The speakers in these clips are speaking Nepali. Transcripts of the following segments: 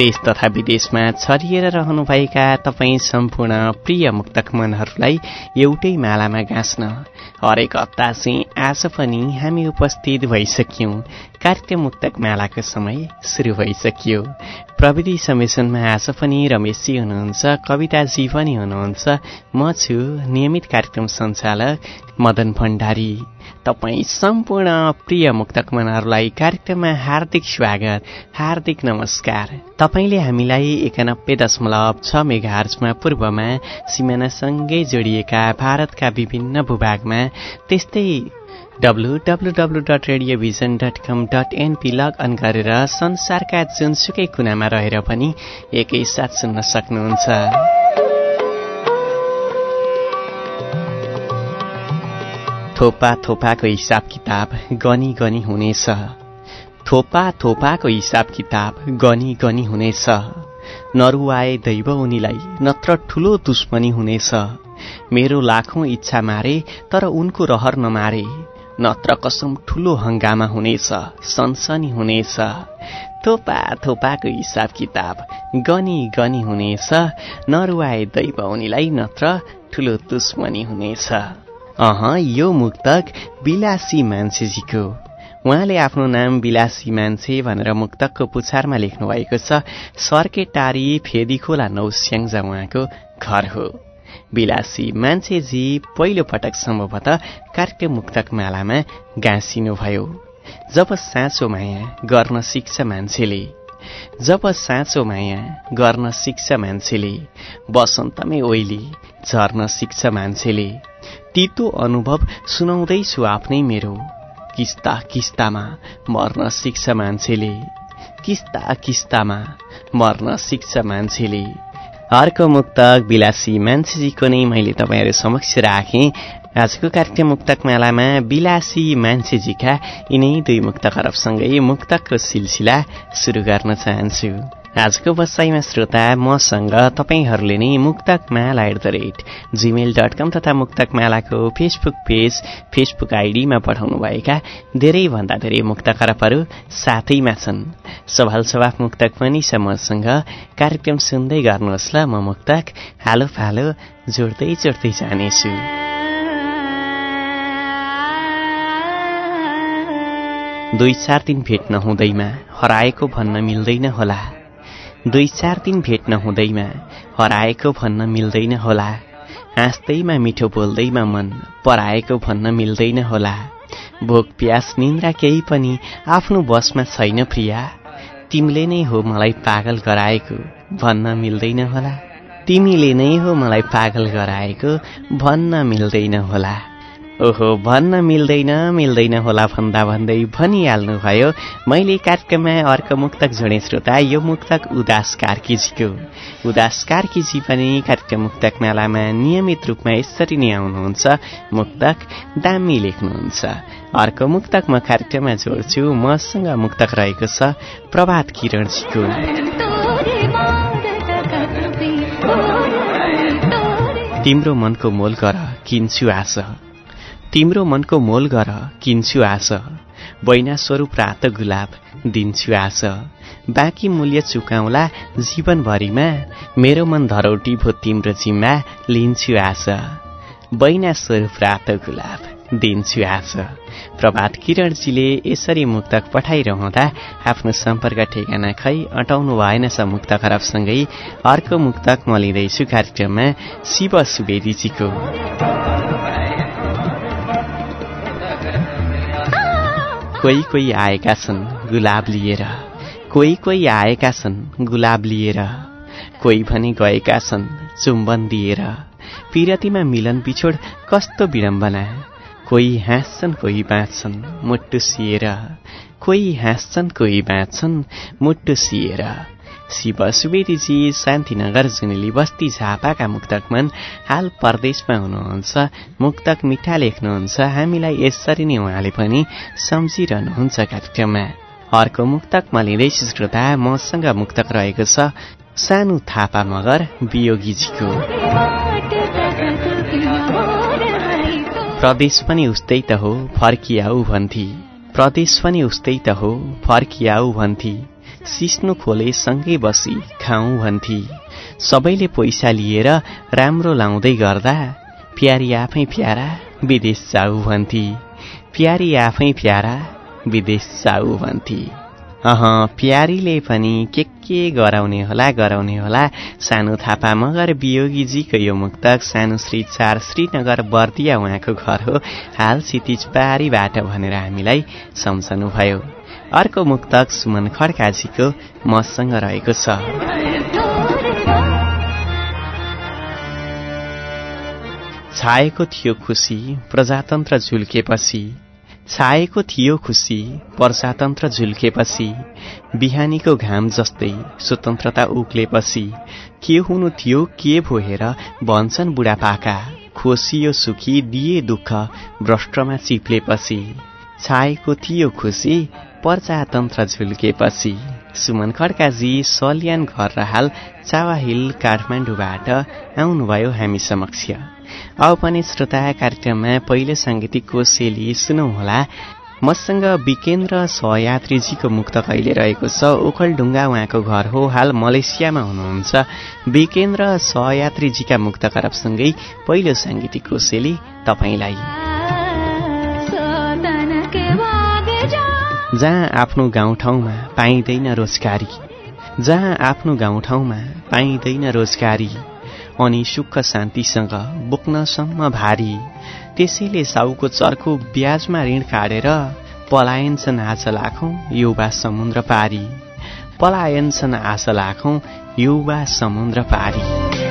देश तथा विदेशमा छरिएर रहनुभएका तपाईँ सम्पूर्ण प्रिय मुक्तक मनहरूलाई एउटै मालामा गाँच्न। हरेक हप्ता चाहिँ आज पनि हामी उपस्थित भइसक्यौँ। कार्यक्रम मुक्तक मालाको समय सुरु भइसक्यो। प्रविधि समेसनमा आज पनि रमेशजी हुनुहुन्छ कविताजी पनि हुनुहुन्छ। म छु नियमित कार्यक्रम सञ्चालक मदन भण्डारी। तपाईँ सम्पूर्ण प्रिय मुक्तक मनहरूलाई कार्यक्रममा हार्दिक स्वागत हार्दिक नमस्कार। तपाईँले हामीलाई एकानब्बे दशमलव छ मेगाहर्जमा पूर्वमा सिमानासँगै जोडिएका भारतका विभिन्न भूभागमा त्यस्तै W W W dot radiovision dot com dot NP log on गरेर संसारका जुनसुकै कुनामा रहेर पनि एकैसाथ सुन्न सक्नुहुन्छ। थोपा थोपाको हिसाब किताब गनी गनी हुनेछ थोपा थोपाको हिसाब किताब गनी गनी हुनेछ नरुवाए दैव उनीलाई नत्र ठुलो दुश्मनी हुनेछ मेरो लाखौं इच्छा मारे तर उनको रहर नमारे नत्र कसम ठुलो हङ्गामा हुनेछ सनसनी हुनेछ थोपा थोपाको हिसाब किताब गनी गनी हुनेछ नरुवाए दैव उनीलाई नत्र ठुलो दुश्मनी हुनेछ अह यो मुक्तक विलासी मान्छेजीको उहाँले आफ्नो नाम विलासी मान्छे भनेर मुक्तकको पुछारमा लेख्नु भएको छ। सर्के टारी फेदीखोला नौस्याङ्जा उहाँको घर हो। विलासी मान्छेजी पहिलो पटक सम्भवतः कार्यक्रम मुक्तक मालामा गाँसिनुभयो। जब साँचो माया गर्न सिक्छ मान्छेले। जब साँचो माया गर्न सिक्छ मान्छेले बसन्तमै ओइली झर्न सिक्छ मान्छेले तितो अनुभव सुनाउँदैछु आफ्नै मेरो। किस्ता किस्तामा मर्न सिक्छ मान्छेले किस्ता किस्तामा मर्न सिक्छ मान्छेले। अर्को मुक्तक विलासी मान्छेजीको नै मैले तपाईँहरू समक्ष राखेँ आजको कार्यक्रम मुक्तक मालामा विलासी मान्छेजीका यिनै दुई मुक्त खरबसँगै मुक्तकको सिलसिला सुरु गर्न चाहन्छु आजको बसाइमा श्रोता मसँग तपाईँहरूले नै Muktak Mala at the rate Gmail dot com तथा मुक्तक मालाको फेसबुक पेज फेसबुक आइडीमा पठाउनुभएका धेरैभन्दा धेरै मुक्त खरबहरू साथैमा छन्। सवाल जवाफ मुक्तक पनि छ मसँग। कार्यक्रम सुन्दै गर्नुहोस् ल म मुक्तक। हालो फालो जोड्दै जोड्दै जानेछु। दुई चार दिन भेट नहुँदैमा हराएको भन्न मिल्दैन होला। दुई चार दिन भेट नहुँदैमा हराएको भन्न मिल्दैन होला। हाँस्दैमा मिठो बोल्दैमा मन पराएको भन्न मिल्दैन होला। भोक प्यास निन्द्रा केही पनि आफ्नो बसमा छैन प्रिया। तिमीले नै हो मलाई पागल गराएको भन्न मिल्दैन होला। तिमीले नै हो मलाई पागल गराएको भन्न मिल्दैन होला। ओहो भन्न मिल्दैन मिल्दैन होला भन्दा भन्दै भनिहाल्नुभयो। मैले कार्यक्रममा अर्को मुक्तक जोडे श्रोता यो मुक्तक उदास कार्कीजीको उदास कार्कीजी पनि कार्यक्रम मुक्तक मेलामा नियमित रूपमा यसरी नै आउनुहुन्छ। मुक्तक दामी लेख्नुहुन्छ। अर्को मुक्तक म कार्यक्रममा जोड्छु। मसँग मुक्तक रहेको छ प्रभात किरणजीको। तिम्रो मनको मोल गर किन्छु आश। तिम्रो मनको मोल गर किन्छु आश। बैना स्वरूप रात गुलाब दिन्छु आश। बाँकी मूल्य चुकाउला जीवनभरिमा। मेरो मन धरौटी भो तिम्रो जिम्मा लिन्छु आश। बैना स्वरूप रात गुलाब दिन्छु आज प्रभात किरणजीले यसरी मुक्तक पठाइरहँदा आफ्नो सम्पर्क ठेगाना खै अटाउनु भएनछ मुक्त खराबसँगै। अर्को मुक्तक म लिँदैछु कार्यक्रममा शिव सुवेदीजीको। कोही कोही आएका छन् गुलाब लिएर। कोही कोही आएका छन् गुलाब लिएर। कोही भने गएका छन् चुम्बन दिएर। पिरतीमा मिलन बिछोड कस्तो विडम्बना। कोही हाँस्छन् कोही बाँच्छन् मुट्टु सिएर कोही हाँस्छन् कोही बाँच्छन् मुट्टु सिएर शिव सुवेदीजी शान्तिनगर जुनेली बस्ती झापाका मुक्तकमन हाल परदेशमा हुनुहुन्छ। मुक्तक मिठा लेख्नुहुन्छ। हामीलाई यसरी नै उहाँले पनि सम्झिरहनुहुन्छ कार्यक्रममा। अर्को मुक्तकमा लिँदैछु श्रोता मसँग मुक्तक रहेको छ सानो थापा मगर वियोगीजीको। प्रदेश पनि उस्तै त हो फर्कियाऊ भन्थी। प्रदेश पनि उस्तै त हो फर्कियाऊ भन्थी। सिस्नु खोले सँगै बसी खाऊ भन्थी। सबैले पैसा लिएर राम्रो लाउँदै गर्दा प्यारी आफै प्यारा विदेश जाऊ भन्थी। प्यारी आफै प्यारा विदेश जाऊ भन्थी। अह प्यारीले पनि के के गराउने होला गराउने होला सानो थापा मगर वियोगीजीको यो मुक्तक सानो श्री चार श्रीनगर बर्दिया उहाँको घर हो। हाल सितिज बारीबाट भनेर हामीलाई सम्झनुभयो। अर्को मुक्तक सुमन खड्काजीको मसँग रहेको छ। छाएको थियो खुसी प्रजातन्त्र झुल्केपछि। छाएको थियो खुसी वर्षातन्त्र झुल्केपछि। बिहानीको घाम जस्तै स्वतन्त्रता उक्लेपछि के हुनु थियो के भो भन्छन् बुढापाका। खोसियो सुखी दिए दुःख भ्रष्टमा चिप्लेपछि। छाएको थियो खुसी प्रजातन्त्र झुल्केपछि सुमन खड्काजी सल्यान घर र हाल चावा हिल काठमाडौँबाट आउनुभयो हामी समक्ष। अब पनि श्रोता कार्यक्रममा पहिलो साङ्गीतिक कोसेली सुनौँ मसँग विकेन्द्र सहयात्रीजीको मुक्त कहिले रहेको छ ओखलढुङ्गा उहाँको घर हो हाल मलेसियामा हुनुहुन्छ। विकेन्द्र सहयात्रीजीका मुक्त करपसँगै पहिलो साङ्गीतिक कोसेली तपाईँलाई। जहाँ आफ्नो गाउँठाउँमा पाइँदैन रोजगारी जहाँ आफ्नो गाउँठाउँमा पाइँदैन रोजगारी अनि सुख शान्तिसँग बोक्नसम्म भारी त्यसैले साउको चर्को ब्याजमा ऋण काटेर पलायन छन् आश लाखौँ युवा समुद्र पारी। पलायन छन् आश लाखौँ युवा समुद्र पारी।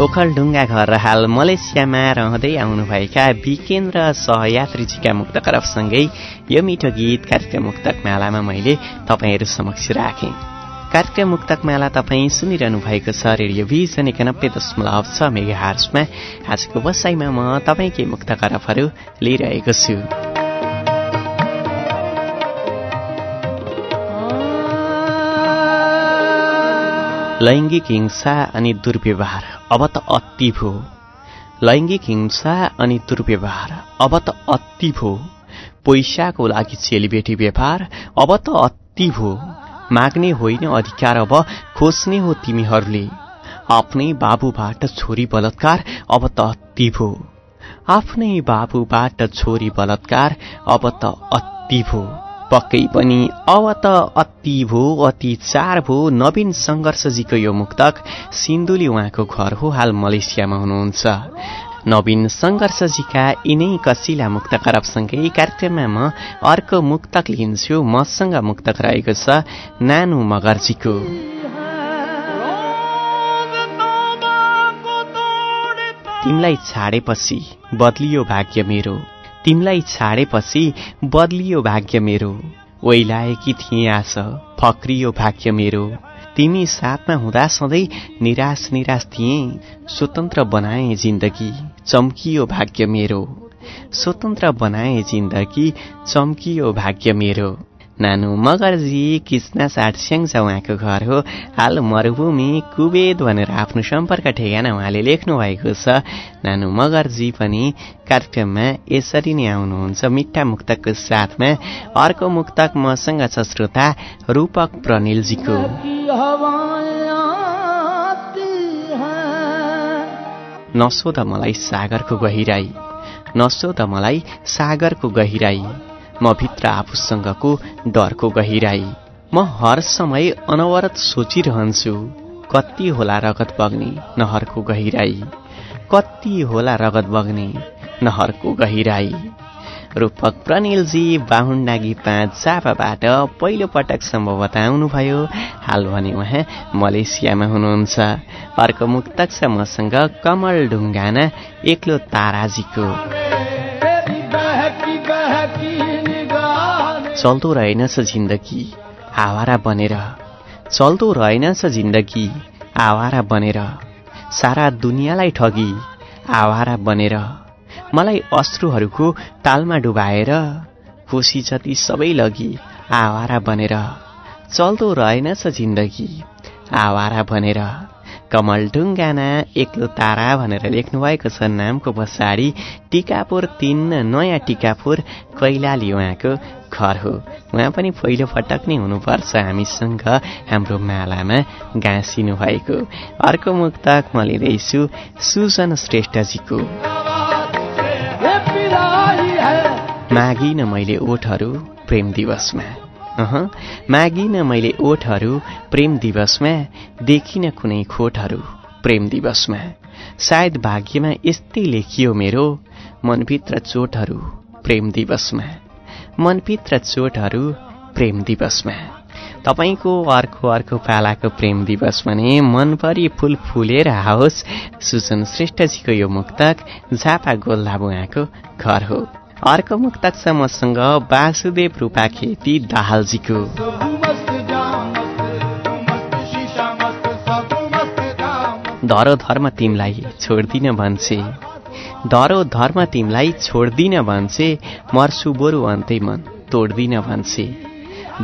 ओखलढुङ्गा घर हाल मलेसियामा रहँदै आउनुभएका विकेन्द्र सहयात्रीजीका मुक्त करफसँगै यो मिठो गीत कार्यक्रम मुक्तक मालामा मैले तपाईँहरू समक्ष राखेँ। कार्यक्रम मुक्तक माला तपाईँ सुनिरहनु भएको छ रेडियो भिजन एकानब्बे दशमलव छ मेगा हार्समा आजको बसाइमा म तपाईँकै मुक्त करफहरू लिइरहेको छु। लैङ्गिक हिंसा अनि दुर्व्यवहार अब त अति भो। लैङ्गिक हिंसा अनि दुर्व्यवहार अब त अति भो। पैसाको लागि चेलीबेटी व्यापार अब त अति भो। माग्ने होइन अधिकार अब खोज्ने हो तिमीहरूले। आफ्नै बाबुबाट छोरी बलात्कार अब त अति भो। आफ्नै बाबुबाट छोरी बलात्कार अब त अति भो। पक्कै पनि अब त अति भो अति चार भो नवीन सङ्घर्षजीको यो मुक्तक सिन्धुली उहाँको घर हो हाल मलेसियामा हुनुहुन्छ। नवीन सङ्घर्षजीका यिनै कसिला मुक्त करपसँगै कार्यक्रममा म अर्को मुक्तक लिन्छु। मसँग मुक्तक रहेको छ नानु मगर्जीको। तिमीलाई छाडेपछि बदलियो भाग्य मेरो। तिमीलाई छाडेपछि बदलियो भाग्य मेरो। ओइलाएकी थिए आश फक्रियो भाग्य मेरो। तिमी साथमा हुँदा सधैँ निराश निराश थिए स्वतन्त्र बनाए जिन्दगी चम्कियो भाग्य मेरो। स्वतन्त्र बनाए जिन्दगी चम्कियो भाग्य मेरो। नानु मगरजी कृष्ण साटस्याङ छ उहाँको घर हो। हाल मरुभूमि कुवेद भनेर आफ्नो सम्पर्क ठेगाना उहाँले लेख्नु भएको छ। नानु मगरजी पनि कार्यक्रममा यसरी नै आउनुहुन्छ। मिठा मुक्तकको साथमा अर्को मुक्तक मसँग छ श्रोता रूपक प्रनिलजीको नसोध मलाई सागरको गहिराई नसोध मलाई सागरको गहिराई। म भित्र आफूसँगको डरको गहिराई। म हर समय अनवरत सोचिरहन्छु कति होला रगत बग्ने नहरको गहिराई। कति होला रगत बग्ने नहरको गहिराई। रूपक प्रनिलजी बाहुन्डागी पाँच जापाबाट पहिलो पटक सम्भवतः आउनुभयो हाल भने उहाँ मलेसियामा हुनुहुन्छ। अर्को मुक्तक छ मसँग कमल ढुङ्गाना एक्लो ताराजीको चल्दो रहेनछ जिन्दगी आवारा बनेर। चल्दो रहेनछ जिन्दगी आवारा बनेर। सारा दुनियाँलाई ठगी आवारा बनेर। मलाई अश्रुहरूको तालमा डुबाएर खुसी जति सबै लगी आवारा बनेर। चल्दो रहेनछ जिन्दगी आवारा बनेर। कमल ढुङ्गाना एक्लो तारा भनेर लेख्नुभएको छ नामको पछाडि टिकापुर तिन नयाँ टिकापुर कैलाली उहाँको घर हो। उहाँ पनि पहिलो पटक नै हुनुपर्छ हामीसँग हाम्रो मालामा गाँसिनु भएको। अर्को मुक्तक म लिँदैछु सुजन श्रेष्ठजीको। मागिन मैले ओठहरू प्रेम दिवसमा। अह मागिन मैले ओठहरू प्रेम दिवसमा देखिन कुनै खोटहरू प्रेम दिवसमा। सायद भाग्यमा यस्तै लेखियो मेरो मनभित्र चोटहरू प्रेम दिवसमा। मनभित्र चोटहरू प्रेम दिवसमा। तपाईँको अर्को अर्को पालाको प्रेम दिवस भने मनभरि फुल फुलेर आओस्। सुजन श्रेष्ठजीको यो मुक्तक झापा गोल्लाबुवाको घर हो। अर्को मुक्तक छ मसँग वासुदेव रूपा खेती दाहालजीको। धरो धर्म तिमीलाई छोड्दिन भन्छे। धरो धर्म तिमीलाई छोड्दिन भन्छे मर्छु बरु अन्तै मन तोड्दिन भन्छे।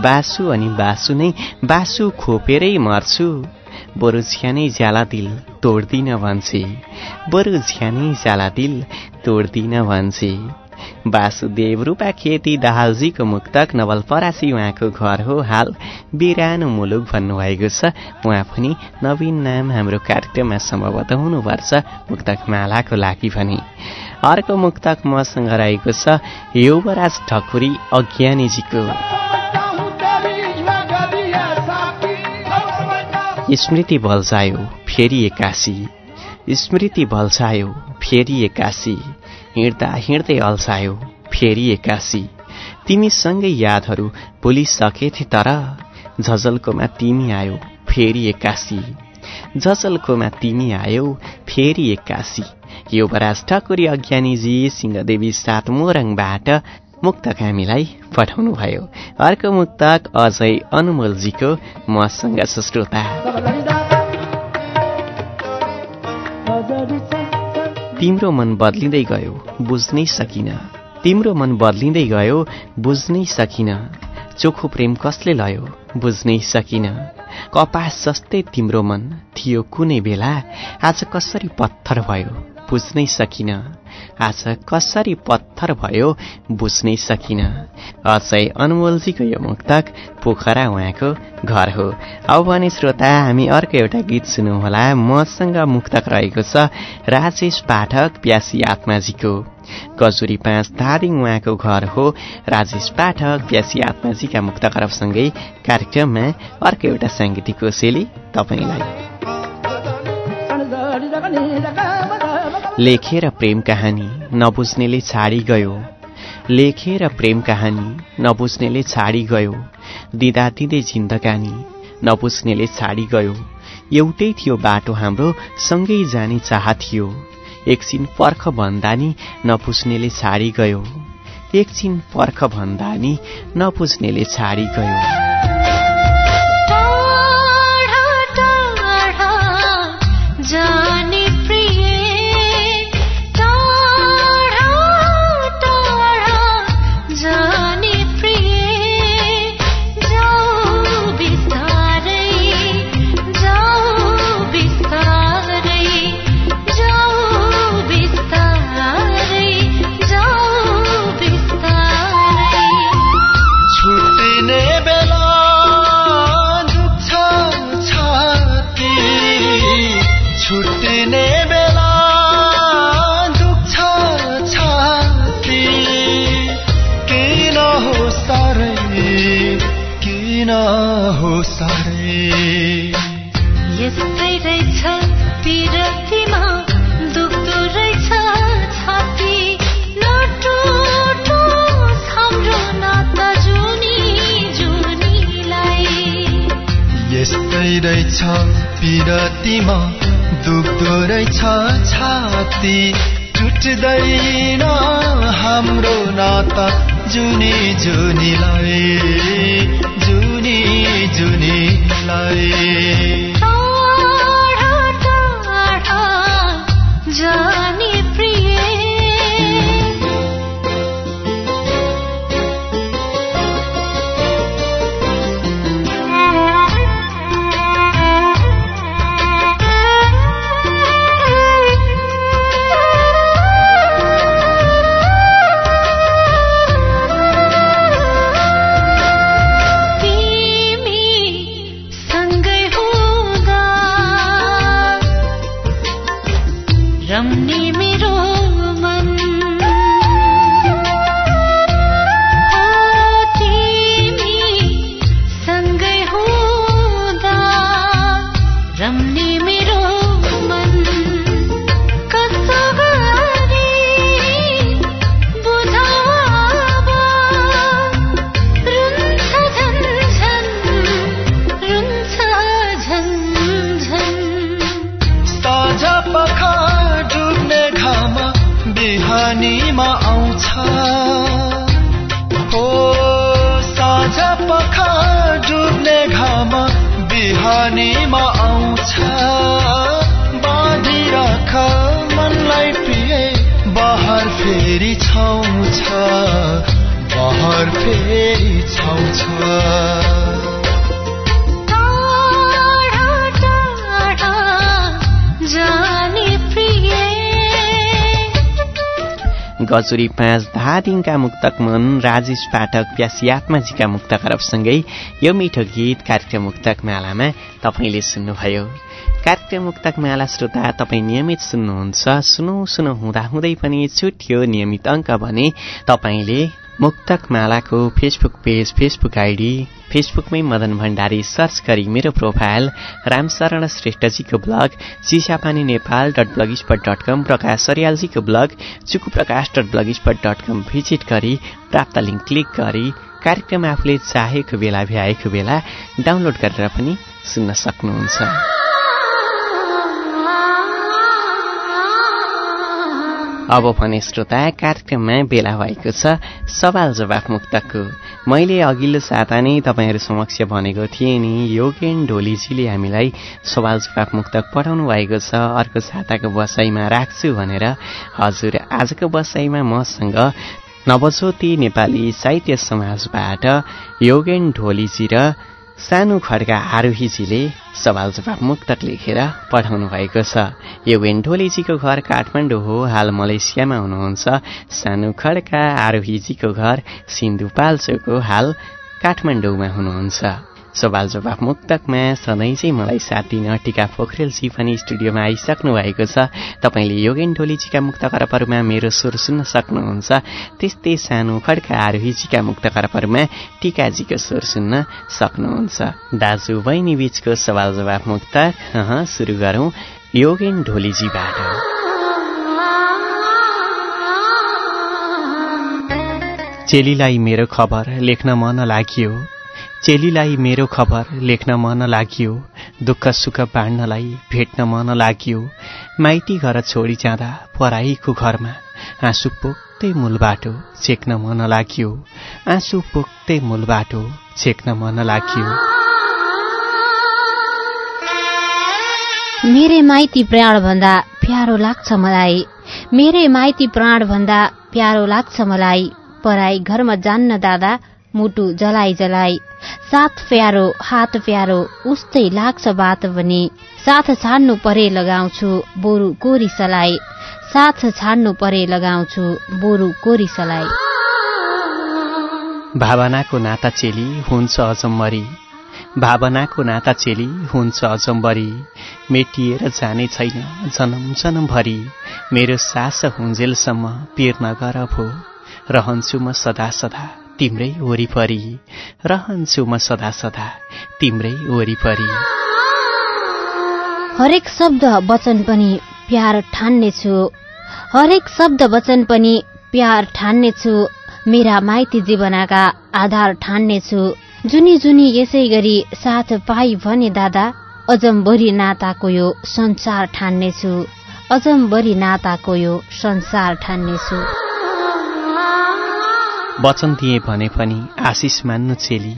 बासु अनि बासु नै बासु खोपेरै मर्छु बरु झ्यानै ज्याला दिल तोड्दिन भन्छे। बरु झ्यानै ज्याला दिल तोड्दिन भन्छे। वासुदेव रूपा खेती दाहालजीको मुक्तक नवलपरासी उहाँको घर हो हाल। बिरानो मुलुक भन्नुभएको छ। उहाँ पनि नवीन नाम हाम्रो कार्यक्रममा सम्भवतः हुनुपर्छ मुक्तक मालाको लागि पनि अर्को मुक्तक मसँग रहेको छ युवराज ठकुरी अज्ञानीजीको। स्मृति बल्झायो फेरि एकासी। स्मृति बल्झायो फेरि एकासी। हिँड्दा हिँड्दै अल्छायो फेरि एकासी तिमीसँगै यादहरू भुलिसकेथे तर झझल्कोमा तिमी आयो फेरि एकासी जसलकोमा तिमी आयो फेरि एक्कासी। युवराज ठकुरी अज्ञानीजी सिंहदेवी सात मोरङबाट मुक्तक हामीलाई पठाउनु भयो अर्को मुक्तक अझै अनुमोलजीको मसँग सुश्रोता। तिम्रो मन बदलिँदै गयो बुझ्नै सकिन। तिम्रो मन बदलिँदै गयो बुझ्नै सकिन। चोखो प्रेम कसले लयो बुझ्नै सकिन। कपास जस्तै तिम्रो मन थियो कुनै बेला आज कसरी पत्थर भयो। बुझ्नै सकिन। आज कसरी पत्थर भयो बुझ्नै सकिन। अझै अनमोलजीको यो मुक्तक पोखरा उहाँको घर हो। अब भने श्रोता हामी अर्को एउटा गीत सुनौँ मसँग मुक्तक रहेको छ राजेश पाठक प्यासी आत्माजीको। गजुरी पाँच धादिङ उहाँको घर हो। राजेश पाठक प्यासी आत्माजीका मुक्त करबसँगै कार्यक्रममा अर्को एउटा साङ्गीतिक कोसेली तपाईँलाई। लेखेर प्रेम कहानी नबुझ्नेले छाडी गयो। लेखेर प्रेम कहानी नबुझ्नेले छाडी गयो। दिँदा दिँदै जिन्दगानी नबुझ्नेले छाडी गयो। एउटै थियो बाटो हाम्रो सँगै जाने चाह थियो। एकछिन पर्ख भन्दा नि नपुज्नेले छाडी गयो। एकछिन पर्ख भन्दा नि नपुज्नेले छाडी गयो। पिरतीमा दुख्दो रहेछ छाती। टुट्दैन हाम्रो नाता जुनी जुनीलाई जुनी जुनीलाई। 让你迷住。गजुरी पाँच धादिङका मुक्तक मन राजेश पाठक प्यासी आत्माजीका मुक्त खरबसँगै यो मिठो गीत कार्यक्रम मुक्तक मालामा तपाईँले सुन्नुभयो। कार्यक्रम मुक्तक माला श्रोता तपाईँ नियमित सुन्नुहुन्छ। सुनौ सुनौ हुँदाहुँदै पनि छुट्यो नियमित अङ्क भने तपाईँले मुक्तक मालाको फेसबुक पेज फेसबुक आइडी फेसबुकमै मदन भण्डारी सर्च गरी मेरो profile Ramsharan श्रेष्ठजीको blog Chisapani Nepal dot blog spot dot com Prakash सरियालजीको blog Chuku Prakash dot blog spot dot com visit गरी प्राप्त लिङ्क क्लिक गरी कार्यक्रम आफूले चाहेको बेला भ्याएको बेला डाउनलोड गरेर पनि सुन्न सक्नुहुन्छ। अब भने श्रोता कार्यक्रममा बेला भएको छ सवाल जवाफ मुक्तको। मैले अघिल्लो साता नै तपाईँहरू समक्ष भनेको थिएँ नि योगेन ढोलीजीले हामीलाई सवाल जवाफ मुक्तक पठाउनु भएको छ। अर्को साताको बसाइमा राख्छु भनेर हजुर आजको बसाइमा मसँग नवज्योति नेपाली साहित्य समाजबाट योगेन ढोलीजी र सानो खड्का आरोहीजीले सवाल जवाब मुक्तक लेखेर पठाउनु भएको छ। यो वेन्टोलीजीको घर काठमाडौँ हो। हाल मलेसियामा हुनुहुन्छ। सानो खड्का आरोहीजीको घर सिन्धुपाल्चोको हाल काठमाडौँमा हुनुहुन्छ। सवाल जवाफ मुक्तकमा सधैँ चाहिँ मलाई साथ दिन टिका पोखरेलजी पनि स्टुडियोमा आइसक्नु भएको छ। तपाईँले योगेन ढोलीजीका मुक्त करपहरूमा मेरो स्वर सुन्न सक्नुहुन्छ। त्यस्तै सानो खड्का आरोहीजीका मुक्त करपहरूमा टिकाजीको स्वर सुन्न सक्नुहुन्छ। दाजु बहिनी बीचको सवाल जवाफ मुक्तक सुरु गरौँ। योगेन ढोलीजीबाट। चेलीलाई मेरो खबर लेख्न मन लाग्यो। चेलीलाई मेरो खबर लेख्न मन लाग्यो दुःख सुख बाँड्नलाई भेट्न मन लाग्यो। माइती घर छोडी जाँदा पराईको घरमा आँसु पोक्दै मूल बाटो छेक्न मन लाग्यो। आँसु पोक्दै मूल बाटो छेक्न मन लाग्यो। मेरे माइती प्राण भन्दा प्यारो लाग्छ मलाई। मेरे माइती प्राण भन्दा प्यारो लाग्छ मलाई। पराई घरमा जान्न दादा मुटु जलाइ जलाइ साथ प्यारो हात प्यारो उस्तै लाग्छ बात भने साथ छाड्नु परे लगाउँछु बोरु कोरी सलाई। साथ छाड्नु परे लगाउँछु बोरु कोरी सलाई। भावनाको नाता चेली हुन्छ अजम्बरी भावनाको नाता चेली हुन्छ अजम्बरी मेटिएर जाने छैन जन्म जन्मभरि। मेरो सास हुन्जेलसम्म पिर नगर भो। रहन्छु म सदा सदा। तिम्रै वरिपरि। रहन्छु म सदा सदा तिम्रै वरिपरि। हरेक शब्द वचन पनि प्यार ठान्नेछु। हरेक शब्द वचन पनि प्यार ठान्नेछु। मेरा माइती जीवनका आधार ठान्नेछु। जुनी जुनी यसै गरी साथ पाई भने दादा अजम्बरी नाताको यो संसार ठान्नेछु। अजम्बरी नाताको यो संसार ठान्नेछु। वचन दिए भने पनि आशिष मान्नु चेली।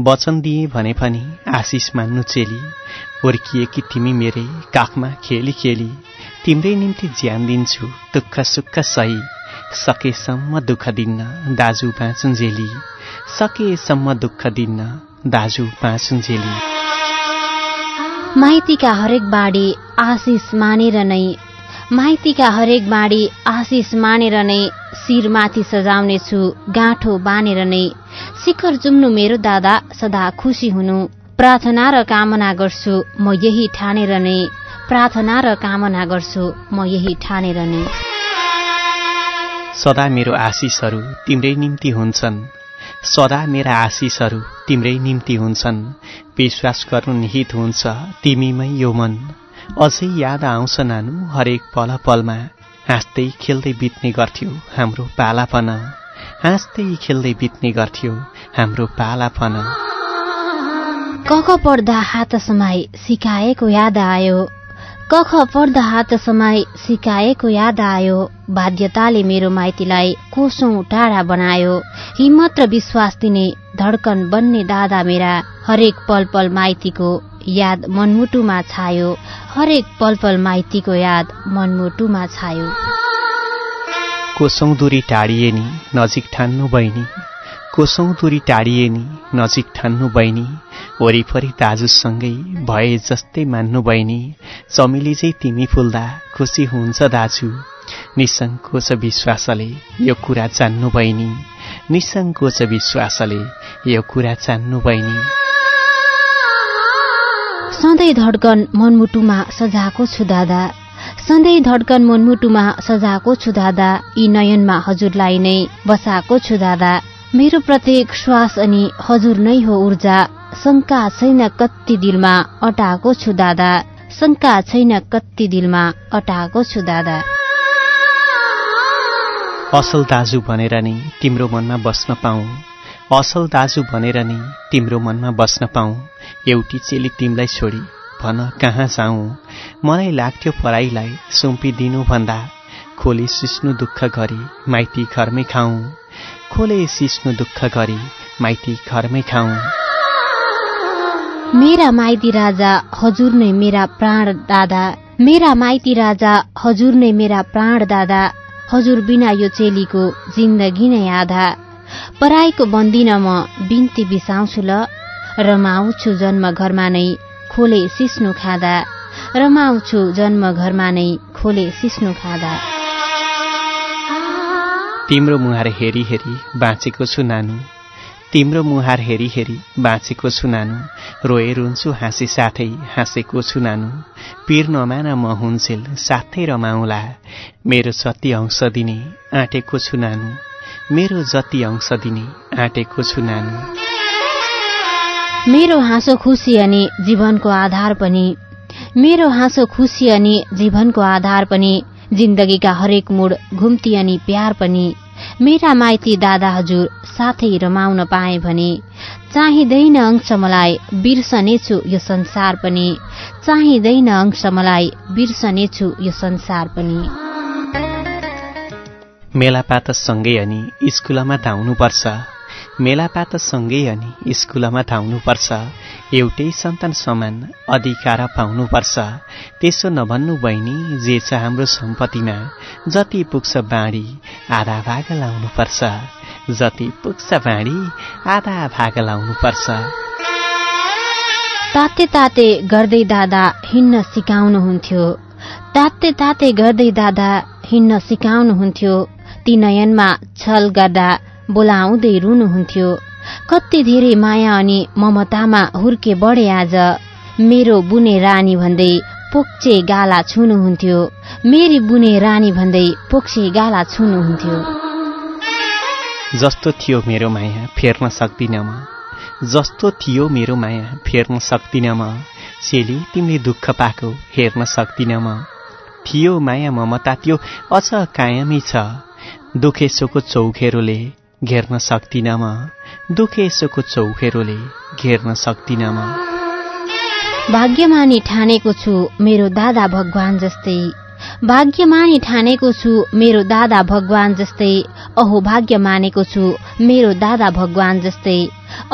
वचन दिए भने पनि आशिष मान्नु चेली। हुर्किएकी तिमी मेरै काखमा खेली खेली। तिम्रै निम्ति ज्यान दिन्छु दुःख सुख सही। सकेसम्म दुःख दिन्न दाजु बाँचुन्जेली सकेसम्म दुःख दिन्न दाजु बाँचुन्जेली माइतीका हरेक बाढी आशिष मानेर नै माइतीका हरेक बाढी आशिष मानेर नै शिरमाथि सजाउने छु गाँठो बानेर नै। शिखर जुम्नु मेरो दादा सदा खुसी हुनु। प्रार्थना र कामना गर्छु म यही ठानेर नै। प्रार्थना र कामना गर्छु म यही ठानेर नै। सदा मेरो आशिषहरू तिम्रै निम्ति हुन्छन्। सदा मेरा आशिषहरू तिम्रै निम्ति हुन्छन्। विश्वास गर्नु निहित हुन्छ तिमीमै यो मन। अझै याद आउँछ नानु हरेक पल पलमा हाँस्दै खेल्दै बित्ने गर्थ्यो हाम्रो पालापन। हाँस्दै खेल्दै बित्ने गर्थ्यो हाम्रो पालापन। कख पढ्दा हात समाई सिकाएको याद आयो। कख पढ्दा हात समाई सिकाएको याद आयो। बाध्यताले मेरो माइतीलाई कोसौं टाढा बनायो। हिम्मत र विश्वास दिने धड्कन बन्ने दादा मेरा हरेक पल पल माइतीको याद मनमुटुमा छायो। हरेक पल पल माइतीको याद मनमुटुमा छायो। कोसौँ दूरी टाढिए नि नजिक ठान्नु बहिनी। कोसौँ दूरी टाढिए नि नजिक ठान्नु बहिनी। वरिपरि दाजुसँगै भए जस्तै मान्नु बहिनी। चमेली चाहिँ तिमी फुल्दा खुसी हुन्छ दाजु। निसङ्कोच विश्वासले यो कुरा जान्नु बहिनी। निसङ्कोच विश्वासले यो कुरा जान्नु बहिनी। सधैँ धड्कन मनमुटुमा सजाएको छु दादा। सधैँ धड्कन मनमुटुमा सजाएको छु दादा। यी नयनमा हजुरलाई नै बसाएको छु दादा। मेरो प्रत्येक श्वास अनि हजुर नै हो ऊर्जा। शङ्का छैन कति दिलमा अटाएको छु दादा। शङ्का छैन कति दिलमा अटाएको छु दादा। असल दाजु भनेर नि तिम्रो मनमा बस्न पाऊ। असल दाजु भनेर नि तिम्रो मनमा बस्न पाऊ? एउटी चेली तिमीलाई छोडी भन कहाँ जाउँ मलाई लाग्थ्यो पराईलाई सुम्पिदिनु भन्दा खोले सिस्नु दुःख गरी माइती घरमै खाउँ खोले सिस्नु दुःख गरी माइती घरमै खाउँ मेरा माइती राजा हजुर नै मेरा प्राण दादा। मेरा माइती राजा हजुर नै मेरा प्राण दादा। हजुर बिना यो चेलीको जिन्दगी नै आधा। पराईको बन्दिन म बिन्ती बिसाउँछु ल। रमाउँछु जन्म घरमा नै खोले सिस्नु खाँदा। रमाउँछु जन्म घरमा नै खोले सिस्नु खाँदा। तिम्रो मुहार हेरी हेरी बाँचेको छु नानु। तिम्रो मुहार हेरी हेरी बाँचेको छु नानु। रोए रुन्छु हाँसी साथै हाँसेको छु नानु। पिर नमान म हुन्जेल साथै रमाउला। मेरो जति अंश दिने आँटेको छु नानु। मेरो जति अंश दिने आँटेको छु नानु। मेरो हाँसो खुसी अनि जीवनको आधार पनि मेरो हाँसो खुसी अनि जीवनको आधार पनि जिन्दगीका हरेक मुड घुम्ती अनि प्यार पनि मेरा माइती दादा हजुर साथै रमाउन पाए भने चाहिँदैन अंश मलाई बिर्सनेछु यो संसार पनि चाहिँदैन अंश मलाई बिर्सनेछु यो संसार पनि। मेलापात सँगै अनि स्कुलमा धाउनुपर्छ मेलापात सँगै अनि स्कुलमा धाउनुपर्छ एउटै सन्तान समान अधिकार पाउनुपर्छ। त्यसो नभन्नु बहिनी जे छ हाम्रो सम्पत्तिमा जति पुग्छ बाँडी आधा भाग लाउनुपर्छ। जति पुग्छ बाँडी आधा भाग लाउनुपर्छ। ताते ताते गर्दै दादा हिँड्न सिकाउनुहुन्थ्यो। ताते ताते गर्दै दादा हिँड्न सिकाउनुहुन्थ्यो। ती नयनमा छल गर्दा बोलाउँदै रुनुहुन्थ्यो। कति धेरै माया अनि ममतामा हुर्के बढे आज। मेरो बुने रानी भन्दै पोक्चे गाला छुनुहुन्थ्यो। मेरी बुने रानी भन्दै पोक्से गाला छुनुहुन्थ्यो। जस्तो थियो मेरो माया फेर्न सक्दिन म। जस्तो थियो मेरो माया फेर्न सक्दिन म। चेली तिमीले दुःख पाएको हेर्न सक्दिन म। थियो माया ममता त्यो अझ कायमी छ। दुखेसोको चौखेरोले घेर्न सक्दिन म दुखेसोको चौखेरोले घेर्न सक्दिन म भाग्यमानी ठानेको छु मेरो दादा भगवान जस्तै। भाग्यमानी ठानेको छु मेरो दादा भगवान जस्तै। अहो भाग्य मानेको छु मेरो दादा भगवान जस्तै।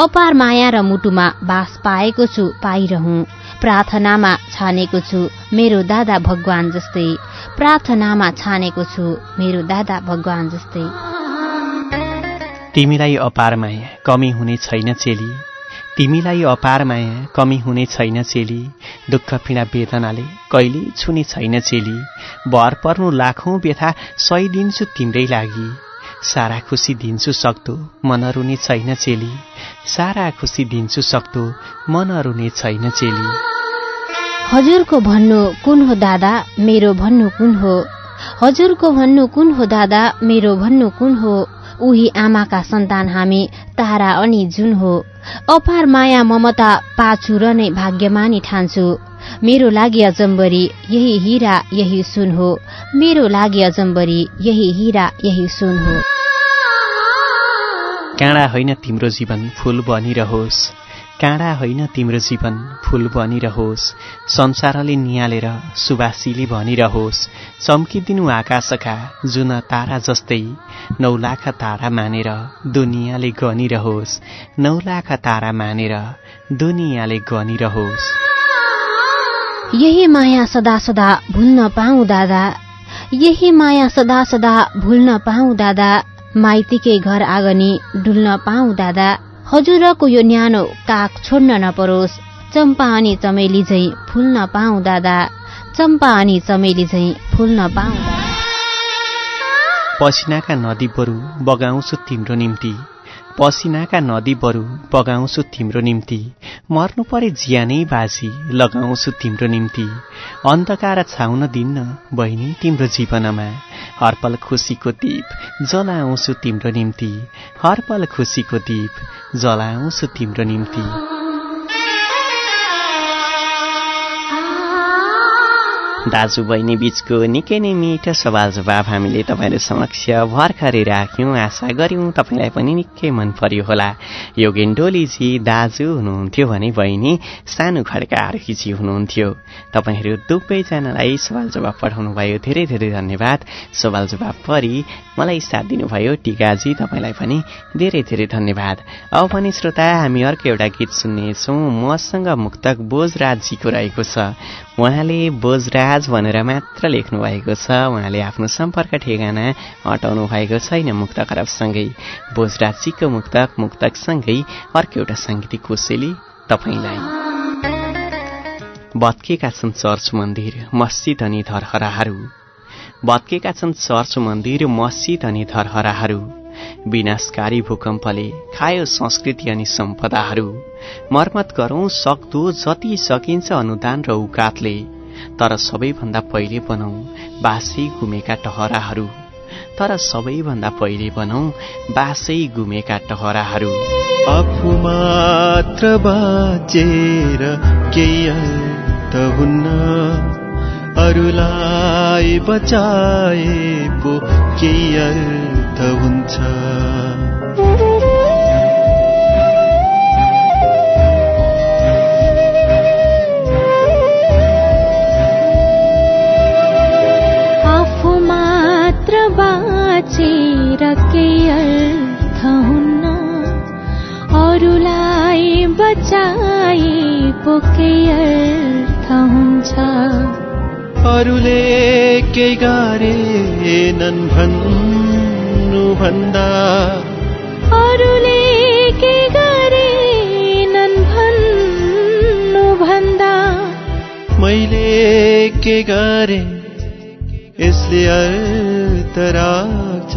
अपार माया र मुटुमा बास पाएको छु पाइरहँ। प्रार्थनामा छानेको छु मेरो दादा भगवान जस्तै। प्रार्थनामा छानेको छु मेरो दादा भगवान जस्तै। तिमीलाई अपार माया कमी हुने छैन चेली। तिमीलाई अपार माया कमी हुने छैन चेली। दुःख पीडा वेदनाले कहिले छुने छैन चेली। भर पर्नु लाखौं व्यथा सय दिन्छु तिम्रै लागि। सारा खुसी दिन्छु सक्दो मन रुने छैन चेली। सारा खुसी दिन्छु सक्दो मन रुने छैन चेली। हजुरको भन्नु कुन हो दादा मेरो भन्नु कुन हो? हजुरको भन्नु कुन हो दादा मेरो भन्नु कुन हो? उही आमाका सन्तान हामी तारा अनि जुन हो। अपार माया ममता पाछु र नै भाग्यमानी ठान्छु। मेरो लागि अजम्बरी यही हिरा यही सुन हो। मेरो लागि अजम्बरी यही हिरा यही सुन हो। काँडा होइन तिम्रो जीवन फूल बनिरहोस्। काँडा होइन तिम्रो जीवन फूल बनिरहोस्। संसारले निहालेर सुवासीले भनिरहोस्। चम्किदिनु आकाशका जुन तारा जस्तै नौ लाख तारा मानेर दुनियाँले गनिरहोस्। नौ लाख तारा मानेर दुनियाँले गनिरहोस्। यही माया सदा सदा भुल्न पाऊ दादा। यही माया सदा सदा भुल्न पाऊ दादा। माइतीकै घर आगनी डुल्न पाऊ दादा। हजुरको यो न्यानो काख छोड्न नपरोस्। चम्पा अनि चमेली झै फुल्न पाऊ दादा। चम्पा अनि चमेली झै फुल्न पाऊ। पसिनाका नदी बरु बगाउँछु तिम्रो निम्ति। पसिनाका नदी बरु बगाउँछु तिम्रो निम्ति। मर्नु परे ज्यानै बाजी लगाउँछु तिम्रो निम्ति। अन्धकार छाउन दिन्न बहिनी तिम्रो जीवनमा। हरपल खुसीको दीप जलाउँछु तिम्रो निम्ति। हरपल खुसीको दीप जलाउँछु तिम्रो निम्ति। दाजु बहिनी बिचको निकै नै मिठो सवाल जवाब हामीले तपाईँहरू समक्ष भर्खरै राख्यौँ आशा गऱ्यौँ तपाईँलाई पनि निकै मन पर्यो होला। योगेन डोलीजी दाजु हुनुहुन्थ्यो भने बहिनी सानो खड्का आर्कीजी हुनुहुन्थ्यो। तपाईँहरू दुवैजनालाई सवाल जवाब पठाउनु भयो धेरै धेरै धन्यवाद। सवाल जवाब परि मलाई साथ दिनुभयो टिकाजी तपाईँलाई पनि धेरै धेरै धन्यवाद। अब पनि श्रोता हामी अर्को एउटा गीत सुन्नेछौँ। मसँग मुक्तक बोजराजजीको रहेको छ। उहाँले बोजराज भनेर मात्र लेख्नु भएको छ। उहाँले आफ्नो सम्पर्क ठेगाना हटाउनु भएको छैन मुक्त खराबसँगै। बोजराजजीको मुक्तक मुक्तकसँगै अर्को एउटा साङ्गीतिक कोसेली तपाईँलाई। भत्केका छन् चर्च मन्दिर मस्जिद अनि धरहराहरू। भत्केका छन् चर्च मन्दिर मस्जिद अनि धरहराहरू। विनाशकारी भूकम्पले खायो संस्कृति अनि सम्पदाहरू। मर्मत गरौं सक्दो जति सकिन्छ अनुदान र उकातले। तर सबैभन्दा पहिले बनाऊ बासै गुमेका टहराहरू। तर सबैभन्दा पहिले बनाऊ बासै गुमेका टहराहरू। आफू मात्र बाँचेर केही हुन्न। अरूलाई बचाए पो केही अर्थ हुन्छ आफू मात्र बाँचेर केही अर्थ हुन्न अरूलाई बचाए पो केही अर्थ हुन्छ अरूले केही गरेनन् भन्दा अरूले के गरेनन् भन्नु भन्दा मैले के गरे? यसले अर्थ राख्छ।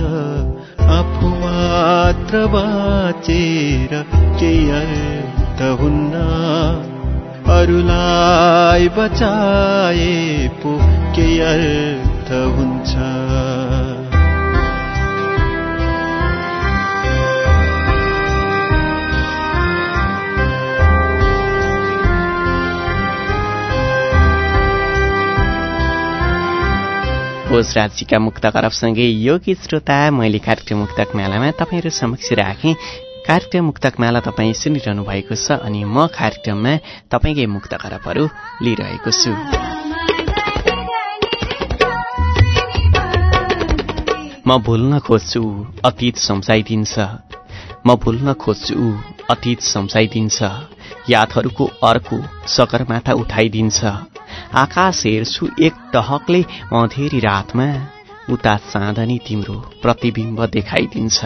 आफू मात्र बाँचेर केही अर्थ हुन्न। अरूलाई बचाए पो केही अर्थ हुन्छ। भोजराजीका मुक्त करपसँगै यो गीत श्रोता मैले कार्यक्रम मुक्तक मेलामा तपाईँहरू समक्ष राखेँ। कार्यक्रम मुक्तक माला तपाईँ सुनिरहनु भएको छ अनि म कार्यक्रममा तपाईँकै मुक्त करपहरू लिइरहेको छु। म भुल्न खोज्छु अतीत सम्झाइदिन्छ। म भुल्न खोज्छु अतीत सम्झाइदिन्छ। यादहरूको अर्को सगरमाथा उठाइदिन्छ। आकाश हेर्छु एक टहकले अँधेरी रातमा उता चाँदनी तिम्रो प्रतिबिम्ब देखाइदिन्छ।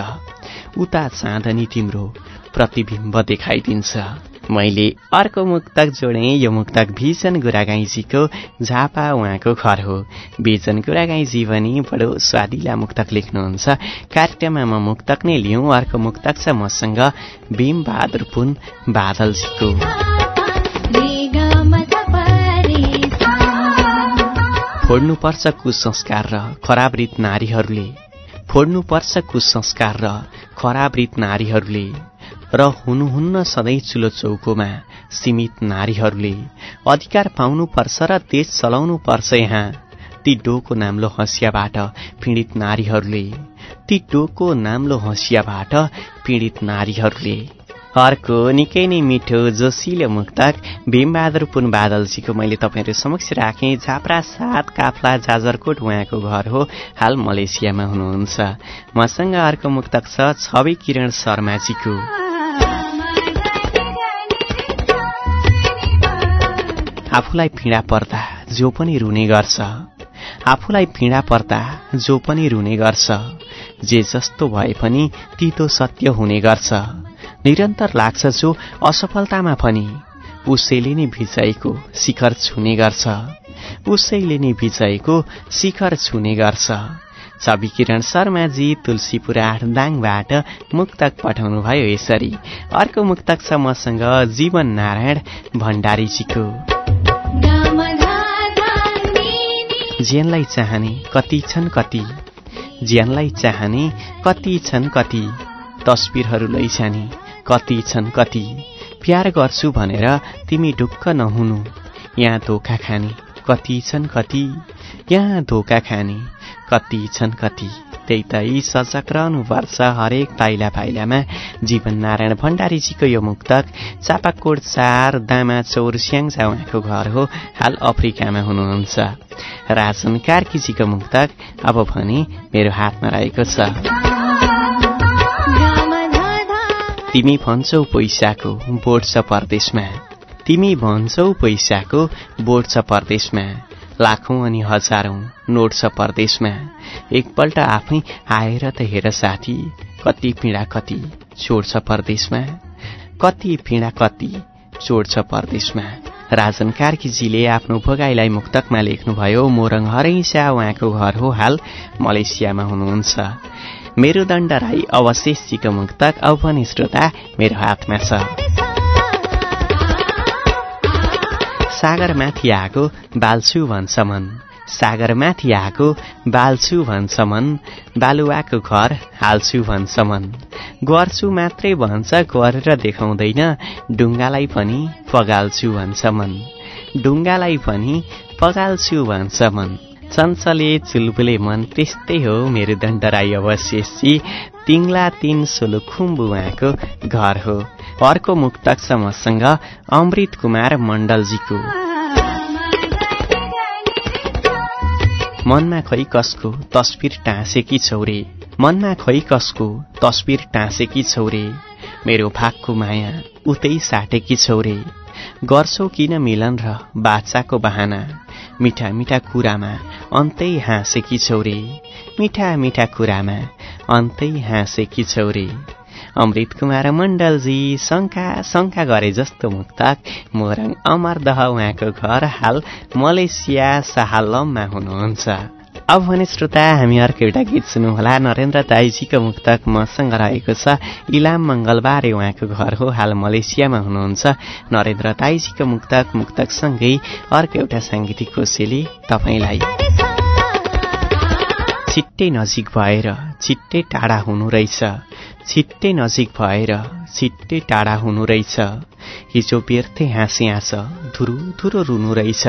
उता चाँदनी तिम्रो प्रतिबिम्ब देखाइदिन्छ। मैले अर्को मुक्तक जोडेँ। यो मुक्तक भिजन गुरागाईजीको झापा उहाँको घर हो। भिजन गुरागाईजी पनि बडो स्वादिला मुक्तक लेख्नुहुन्छ। कार्यक्रममा म मुक्तक नै लिउँ। अर्को मुक्तक छ मसँग भीम बहादुर पुन बादलजीको। फोड्नुपर्छ कुसंस्कार र खराब रीत नारीहरूले। फोड्नुपर्छ कुसंस्कार र खराब रीत नारीहरूले। र हुनुहुन्न सधैँ चुलो चौकोमा सीमित नारीहरूले अधिकार पाउनुपर्छ र देश चलाउनु पर्छ यहाँ। ती डोको नाम्लो हँसियाबाट पीडित नारीहरूले ती डोको नाम्लो हँसियाबाट पीडित नारीहरूले। अर्को निकै नै मिठो जोसिलो मुक्तक भीमबहादुर पुन बादलजीको मैले तपाईँहरू समक्ष राखेँ। झाप्रा सात काफ्ला जाजरकोट उहाँको घर हो। हाल मलेसियामा हुनुहुन्छ। मसँग अर्को मुक्तक छ छवि किरण शर्माजीको। आफूलाई पीडा पर्दा जो पनि रुने गर्छ। आफूलाई पीडा पर्दा जो पनि रुने गर्छ। जे जस्तो भए पनि तितो सत्य हुने गर्छ। निरन्तर लाग्छ जो असफलतामा पनि। उसैले नै विजयको शिखर छुने गर्छ। उसैले नै विजयको शिखर छुने गर्छ। छवि किरण शर्माजी तुलसीपुर आठदाङबाट मुक्तक पठाउनु भयो यसरी। अर्को मुक्तक छ मसँग जीवन नारायण भण्डारीजीको। ज्यानलाई चाहने कति छन् कति? ज्यानलाई चाहने कति छन् कति? तस्बिरहरू लैजाने कति छन् कति? प्यार गर्छु भनेर तिमी ढुक्क नहुनु। यहाँ धोका खाने कति छन् कति? यहाँ धोका खाने कति छन् कति? त्यही त यी सजग रहनुपर्छ हरेक पाइला पाइलामा जीवन नारायण भण्डारीजीको यो मुक्तक चापाकोट चार दामा चौर स्याङ्जा उहाँको घर हो। हाल अफ्रिकामा हुनुहुन्छ। राजन कार्कीजीको मुक्तक अब भने मेरो हातमा रहेको छ। तिमी भन्छौ पैसाको बोर्ड छ परदेशमा। तिमी भन्छौ पैसाको बोर्ड छ परदेशमा। लाखौं अनि हजारौं नोट छ परदेशमा एकपल्ट आफै आएर त हेर साथी कति पीडा कति छोड्छ परदेशमा कति पीडा कति छोड्छ परदेशमा राजन कार्कीजीले आफ्नो भोगाईलाई मुक्तकमा लेख्नुभयो मोरङ हरैसा उहाँको घर हो हाल मलेसियामा हुनुहुन्छ। मेरो दण्ड राई अवशेषजीको मुक्तक अब श्रोता मेरो हातमा छ। सागरमाथि आएको बाल्छु भन्छ मन सागरमाथि आएको बाल्छु भन्छ मन बालुवाको घर हाल्छु भन्छ मन गर्छु मात्रै भन्छ गरेर देखाउँदैन। ढुङ्गालाई पनि पगाल्छु भन्छ मन ढुङ्गालाई पनि पगाल्छु भन्छ मन चञ्चले चुलबुले मन त्यस्तै हो मेरो दण्डराई अवशेषी। तिङ्ला तिन सोलो खुम्बु उहाँको घर हो। अर्को मुक्तक छ मसँग अमृत कुमार मण्डलजीको। मनमा खै कसको तस्बिर टाँसेकी छौरे मनमा खै कसको तस्बिर टाँसेकी छौरे मेरो भागको माया उतै साटेकी छौरे गर्छौ किन मिलन र बाचाको बहाना? मिठा मिठा कुरामा अन्तै हाँसेकी छौरे मिठा मिठा कुरामा अन्तै हाँसेकी छौरे अमृत कुमार मण्डलजी शङ्का शङ्का गरे जस्तो मुक्तक मोरङ अमरदह उहाँको घर हाल मलेसिया साहालममा हुनुहुन्छ। अब भने श्रोता हामी अर्को एउटा गीत सुन्नुहोला। नरेन्द्र दाईजीको मुक्तक मसँग रहेको छ इलाम मङ्गलबारे उहाँको घर हो हाल मलेसियामा हुनुहुन्छ। नरेन्द्र दाईजीको मुक्तक मुक्तकसँगै अर्को एउटा साङ्गीतिक कोसेली तपाईँलाई। छिट्टै नजिक भएर छिट्टै टाढा हुनु रहेछ। छिट्टै नजिक भएर छिट्टै टाढा हुनु रहेछ। हिजो बेर्थे हाँसे हाँस धुरु धुरो रुनु रहेछ।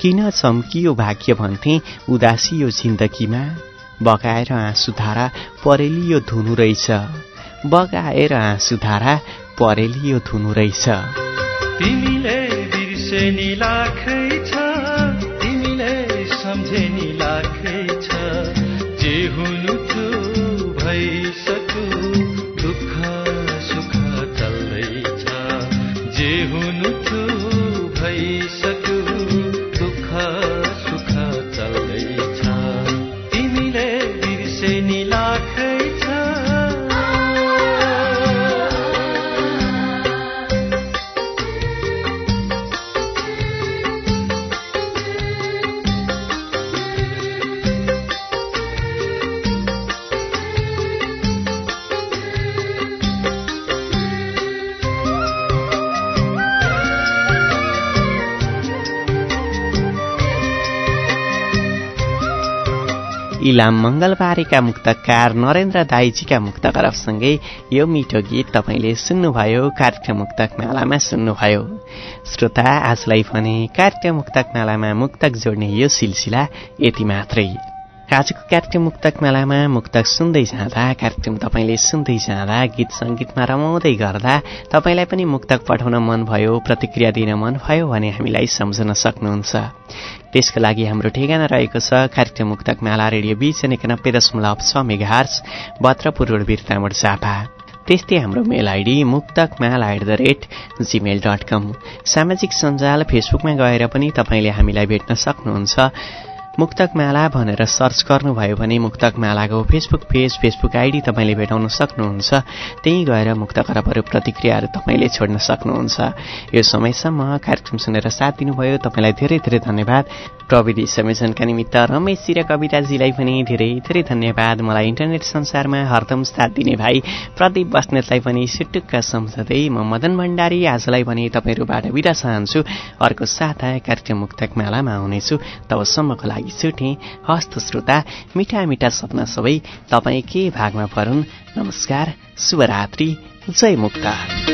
किन चम्कियो भाग्य भन्थे उदासी यो जिन्दगीमा। बगाएर आँसुधारा परेलियो धुनु रहेछ। बगाएर आँसुधारा परेलियो धुनु रहेछ। तिमीले जे हुनु थियो इलाम मङ्गलबारेका मुक्तकार नरेन्द्र दाईजीका मुक्त यो मिठो गीत तपाईँले सुन्नुभयो कार्यक्रम मुक्तक मालामा सुन्नुभयो। श्रोता आजलाई भने कार्यक्रम मुक्तक मालामा मुक्तक जोड्ने यो सिलसिला यति मात्रै। आजको कार्यक्रम मुक्तक मेलामा मुक्तक सुन्दै जाँदा कार्यक्रम तपाईँले सुन्दै जाँदा गीत सङ्गीतमा रमाउँदै गर्दा तपाईँलाई पनि मुक्तक पठाउन मन भयो प्रतिक्रिया दिन मन भयो भने हामीलाई सम्झन सक्नुहुन्छ। त्यसको लागि हाम्रो ठेगाना रहेको छ कार्यक्रम मुक्तक मेला रेडियो बिच एकानब्बे दशमलव छ मेगाहर्स भद्रपुर रोड बिर्तामोड झापा। त्यस्तै हाम्रो mail ID Muktak Mala at the rate Gmail dot com सामाजिक सञ्जाल फेसबुकमा गएर पनि तपाईँले हामीलाई भेट्न सक्नुहुन्छ। मुक्तक माला भनेर सर्च गर्नुभयो भने मुक्तक मालाको फेसबुक पेज फेसबुक आइडी तपाईँले भेटाउन सक्नुहुन्छ। त्यहीँ गएर मुक्त खराबहरू प्रतिक्रियाहरू तपाईँले छोड्न सक्नुहुन्छ। यो समयसम्म कार्यक्रम सुनेर साथ दिनुभयो। तपाईँलाई धेरै धेरै धन्यवाद। प्रविधि संयोजनका निमित्त रमेशजी र कविताजीलाई पनि धेरै धेरै धन्यवाद। मलाई इन्टरनेट संसारमा हरदम साथ दिने भाइ प्रदीप बस्नेतलाई पनि सुटुक्क सम्झँदै म मदन भण्डारी आजलाई भने तपाईँहरूबाट बिदा चाहन्छु। अर्को साता कार्यक्रम मुक्तक मालामा आउनेछु। तबसम्मको लागि छुटेँ हस्त श्रोता मिठा मिठा सपना सबै तपाईँ के भागमा परुन्? नमस्कार शुभरात्रि जय मुक्ता।